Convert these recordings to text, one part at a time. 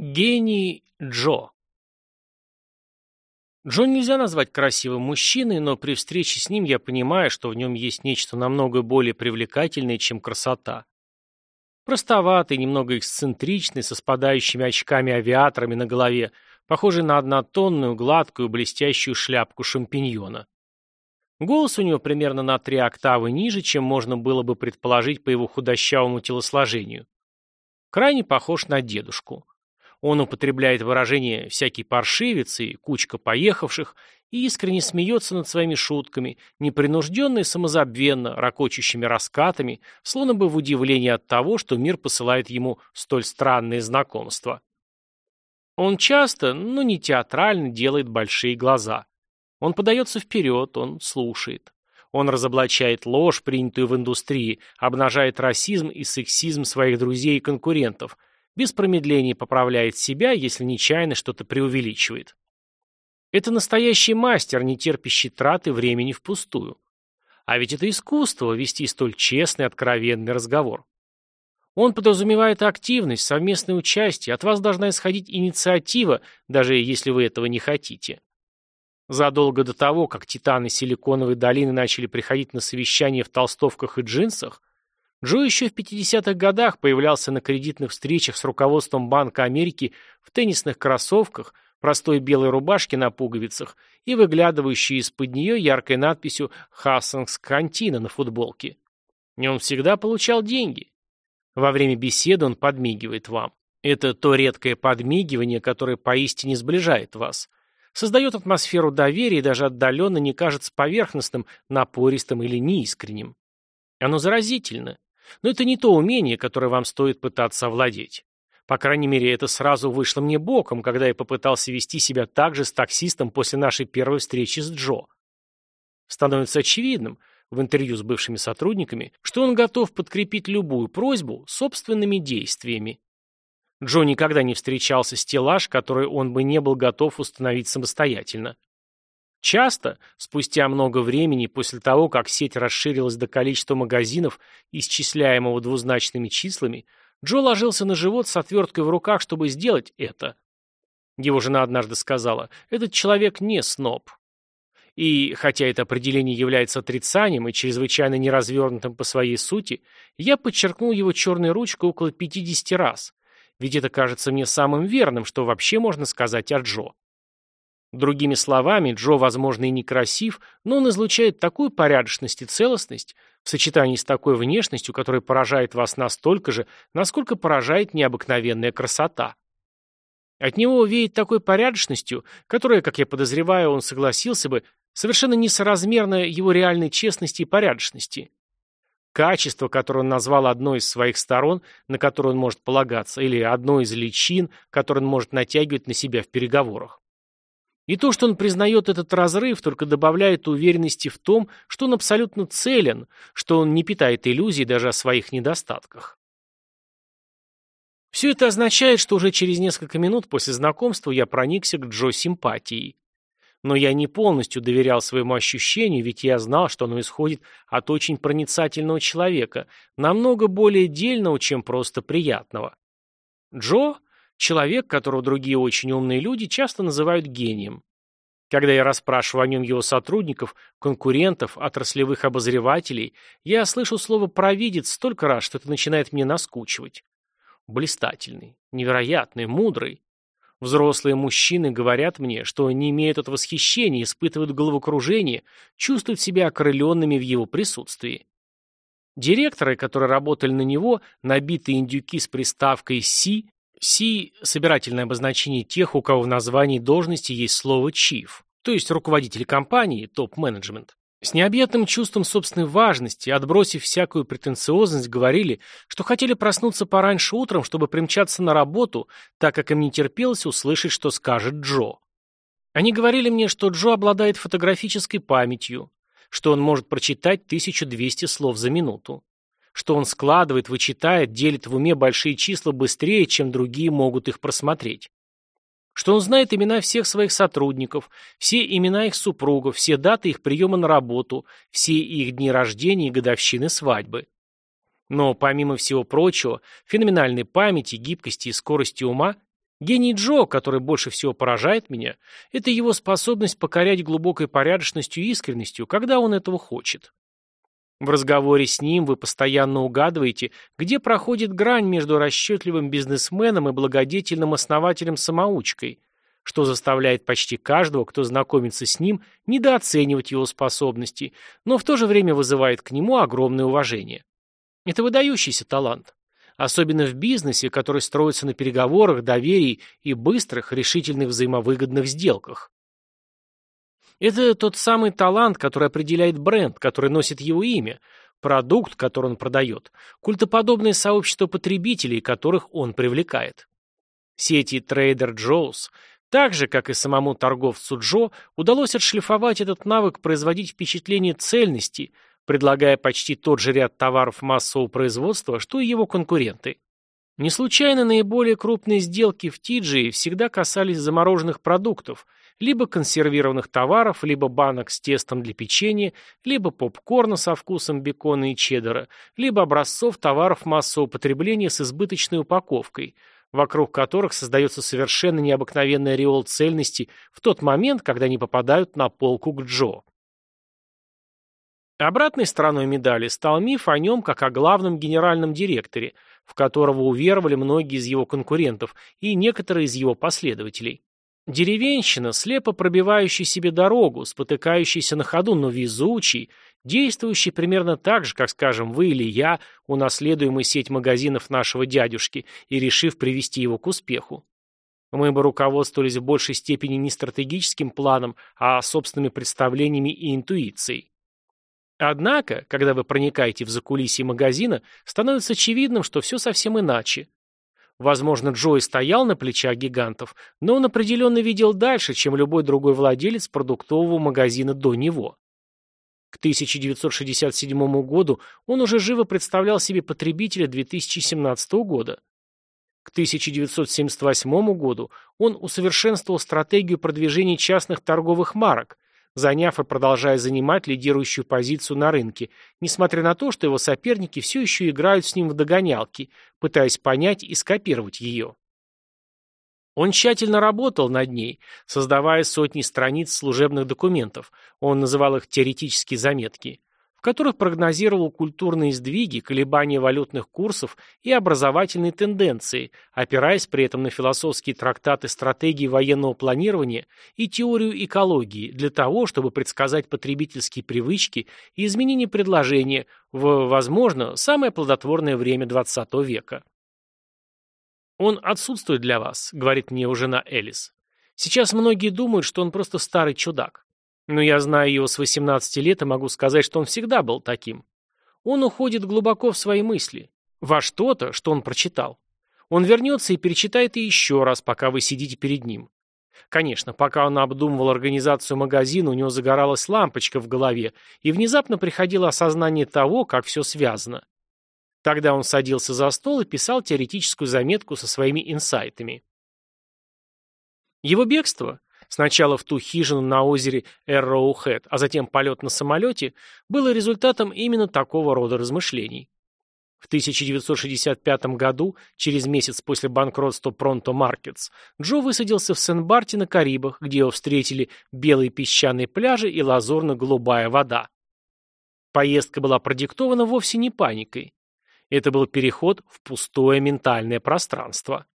Гений Джо Джо нельзя назвать красивым мужчиной, но при встрече с ним я понимаю, что в нем есть нечто намного более привлекательное, чем красота. Простоватый, немного эксцентричный, со спадающими очками-авиаторами на голове, похожий на однотонную, гладкую, блестящую шляпку шампиньона. Голос у него примерно на три октавы ниже, чем можно было бы предположить по его худощавому телосложению. Крайне похож на дедушку. Он употребляет выражение «всякий паршивец» и «кучка поехавших» и искренне смеется над своими шутками, непринужденно и самозабвенно, ракочущими раскатами, словно бы в удивлении от того, что мир посылает ему столь странные знакомства. Он часто, но не театрально, делает большие глаза. Он подается вперед, он слушает. Он разоблачает ложь, принятую в индустрии, обнажает расизм и сексизм своих друзей и конкурентов – без промедления поправляет себя, если нечаянно что-то преувеличивает. Это настоящий мастер, не терпящий траты времени впустую. А ведь это искусство – вести столь честный, откровенный разговор. Он подразумевает активность, совместное участие, от вас должна исходить инициатива, даже если вы этого не хотите. Задолго до того, как титаны Силиконовой долины начали приходить на совещания в толстовках и джинсах, Джо еще в 50-х годах появлялся на кредитных встречах с руководством Банка Америки в теннисных кроссовках, простой белой рубашке на пуговицах и выглядывающей из-под нее яркой надписью «Хассангс Кантина» на футболке. И он всегда получал деньги. Во время беседы он подмигивает вам. Это то редкое подмигивание, которое поистине сближает вас. Создает атмосферу доверия и даже отдаленно не кажется поверхностным, напористым или неискренним. Оно заразительно. Но это не то умение, которое вам стоит пытаться овладеть. По крайней мере, это сразу вышло мне боком, когда я попытался вести себя так же с таксистом после нашей первой встречи с Джо. Становится очевидным в интервью с бывшими сотрудниками, что он готов подкрепить любую просьбу собственными действиями. Джо никогда не встречался с телаж, который он бы не был готов установить самостоятельно. Часто, спустя много времени после того, как сеть расширилась до количества магазинов, исчисляемого двузначными числами, Джо ложился на живот с отверткой в руках, чтобы сделать это. Его жена однажды сказала, «Этот человек не сноб». И, хотя это определение является отрицанием и чрезвычайно неразвернутым по своей сути, я подчеркнул его черной ручкой около 50 раз, ведь это кажется мне самым верным, что вообще можно сказать о Джо. Другими словами, Джо, возможно, и некрасив, но он излучает такую порядочность и целостность, в сочетании с такой внешностью, которая поражает вас настолько же, насколько поражает необыкновенная красота. От него веет такой порядочностью, которая, как я подозреваю, он согласился бы, совершенно несоразмерно его реальной честности и порядочности. Качество, которое он назвал одной из своих сторон, на которое он может полагаться, или одной из личин, которую он может натягивать на себя в переговорах. И то, что он признает этот разрыв, только добавляет уверенности в том, что он абсолютно целен, что он не питает иллюзий даже о своих недостатках. Все это означает, что уже через несколько минут после знакомства я проникся к Джо симпатией. Но я не полностью доверял своему ощущению, ведь я знал, что оно исходит от очень проницательного человека, намного более дельного, чем просто приятного. Джо Человек, которого другие очень умные люди часто называют гением. Когда я расспрашиваю о нем его сотрудников, конкурентов, отраслевых обозревателей, я слышу слово «провидец» столько раз, что это начинает мне наскучивать. Блистательный, невероятный, мудрый. Взрослые мужчины говорят мне, что не имеют от восхищения, испытывают головокружение, чувствуют себя окрыленными в его присутствии. Директоры, которые работали на него, набитые индюки с приставкой «си», Си – собирательное обозначение тех, у кого в названии должности есть слово «chief», то есть руководитель компании, топ-менеджмент. С необъятным чувством собственной важности, отбросив всякую претенциозность, говорили, что хотели проснуться пораньше утром, чтобы примчаться на работу, так как им не терпелось услышать, что скажет Джо. Они говорили мне, что Джо обладает фотографической памятью, что он может прочитать 1200 слов за минуту что он складывает, вычитает, делит в уме большие числа быстрее, чем другие могут их просмотреть. Что он знает имена всех своих сотрудников, все имена их супругов, все даты их приема на работу, все их дни рождения и годовщины свадьбы. Но, помимо всего прочего, феноменальной памяти, гибкости и скорости ума, Гений Джо, который больше всего поражает меня, это его способность покорять глубокой порядочностью и искренностью, когда он этого хочет. В разговоре с ним вы постоянно угадываете, где проходит грань между расчетливым бизнесменом и благодетельным основателем-самоучкой, что заставляет почти каждого, кто знакомится с ним, недооценивать его способности, но в то же время вызывает к нему огромное уважение. Это выдающийся талант. Особенно в бизнесе, который строится на переговорах, доверии и быстрых, решительных взаимовыгодных сделках. Это тот самый талант, который определяет бренд, который носит его имя, продукт, который он продает, культоподобное сообщество потребителей, которых он привлекает. Сети Trader Joe's, так же, как и самому торговцу Джо, удалось отшлифовать этот навык производить впечатление цельности – предлагая почти тот же ряд товаров массового производства, что и его конкуренты. Не случайно наиболее крупные сделки в Тиджи всегда касались замороженных продуктов, либо консервированных товаров, либо банок с тестом для печенья, либо попкорна со вкусом бекона и чеддера, либо образцов товаров массового потребления с избыточной упаковкой, вокруг которых создается совершенно необыкновенный ореол цельности в тот момент, когда они попадают на полку к Джо. Обратной стороной медали стал миф о нем как о главном генеральном директоре, в которого уверовали многие из его конкурентов и некоторые из его последователей. Деревенщина, слепо пробивающий себе дорогу, спотыкающийся на ходу, но везучий, действующий примерно так же, как, скажем, вы или я, унаследуемый сеть магазинов нашего дядюшки и решив привести его к успеху. Мы бы руководствовались в большей степени не стратегическим планом, а собственными представлениями и интуицией. Однако, когда вы проникаете в закулисье магазина, становится очевидным, что все совсем иначе. Возможно, Джой стоял на плечах гигантов, но он определенно видел дальше, чем любой другой владелец продуктового магазина до него. К 1967 году он уже живо представлял себе потребителя 2017 года. К 1978 году он усовершенствовал стратегию продвижения частных торговых марок, заняв и продолжая занимать лидирующую позицию на рынке, несмотря на то, что его соперники все еще играют с ним в догонялки, пытаясь понять и скопировать ее. Он тщательно работал над ней, создавая сотни страниц служебных документов, он называл их теоретические заметки, в которых прогнозировал культурные сдвиги, колебания валютных курсов и образовательные тенденции, опираясь при этом на философские трактаты стратегии военного планирования и теорию экологии для того, чтобы предсказать потребительские привычки и изменения предложения в, возможно, самое плодотворное время XX века. «Он отсутствует для вас», — говорит мне уже жена Элис. «Сейчас многие думают, что он просто старый чудак. Но я знаю его с 18 лет и могу сказать, что он всегда был таким. Он уходит глубоко в свои мысли, во что-то, что он прочитал. Он вернется и перечитает еще раз, пока вы сидите перед ним. Конечно, пока он обдумывал организацию магазина, у него загоралась лампочка в голове, и внезапно приходило осознание того, как все связано. Тогда он садился за стол и писал теоретическую заметку со своими инсайтами. Его бегство, Сначала в ту хижину на озере Эрроухэт, а затем полет на самолете, было результатом именно такого рода размышлений. В 1965 году, через месяц после банкротства Пронто Маркетс, Джо высадился в Сен-Барте на Карибах, где его встретили белые песчаные пляжи и лазурно-голубая вода. Поездка была продиктована вовсе не паникой. Это был переход в пустое ментальное пространство.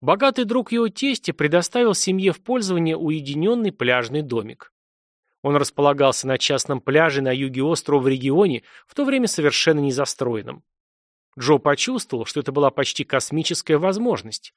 Богатый друг его тестя предоставил семье в пользование уединенный пляжный домик. Он располагался на частном пляже на юге острова в регионе, в то время совершенно незастроенном. Джо почувствовал, что это была почти космическая возможность.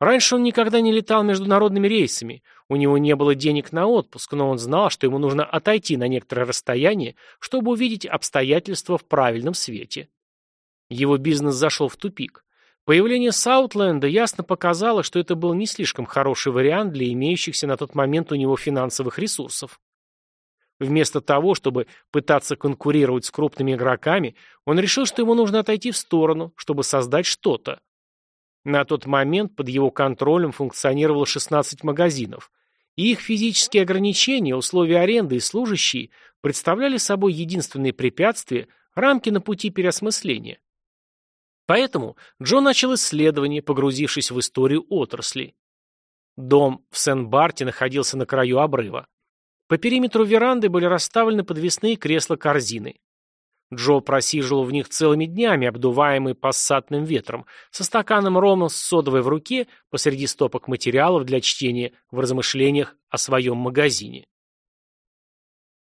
Раньше он никогда не летал международными рейсами, у него не было денег на отпуск, но он знал, что ему нужно отойти на некоторое расстояние, чтобы увидеть обстоятельства в правильном свете. Его бизнес зашел в тупик. Появление Саутленда ясно показало, что это был не слишком хороший вариант для имеющихся на тот момент у него финансовых ресурсов. Вместо того, чтобы пытаться конкурировать с крупными игроками, он решил, что ему нужно отойти в сторону, чтобы создать что-то. На тот момент под его контролем функционировало 16 магазинов, и их физические ограничения, условия аренды и служащие представляли собой единственные препятствия, рамки на пути переосмысления. Поэтому Джо начал исследование, погрузившись в историю отрасли. Дом в Сен-Барте находился на краю обрыва. По периметру веранды были расставлены подвесные кресла-корзины. Джо просиживал в них целыми днями, обдуваемый пассатным ветром, со стаканом рома с содовой в руке посреди стопок материалов для чтения в размышлениях о своем магазине.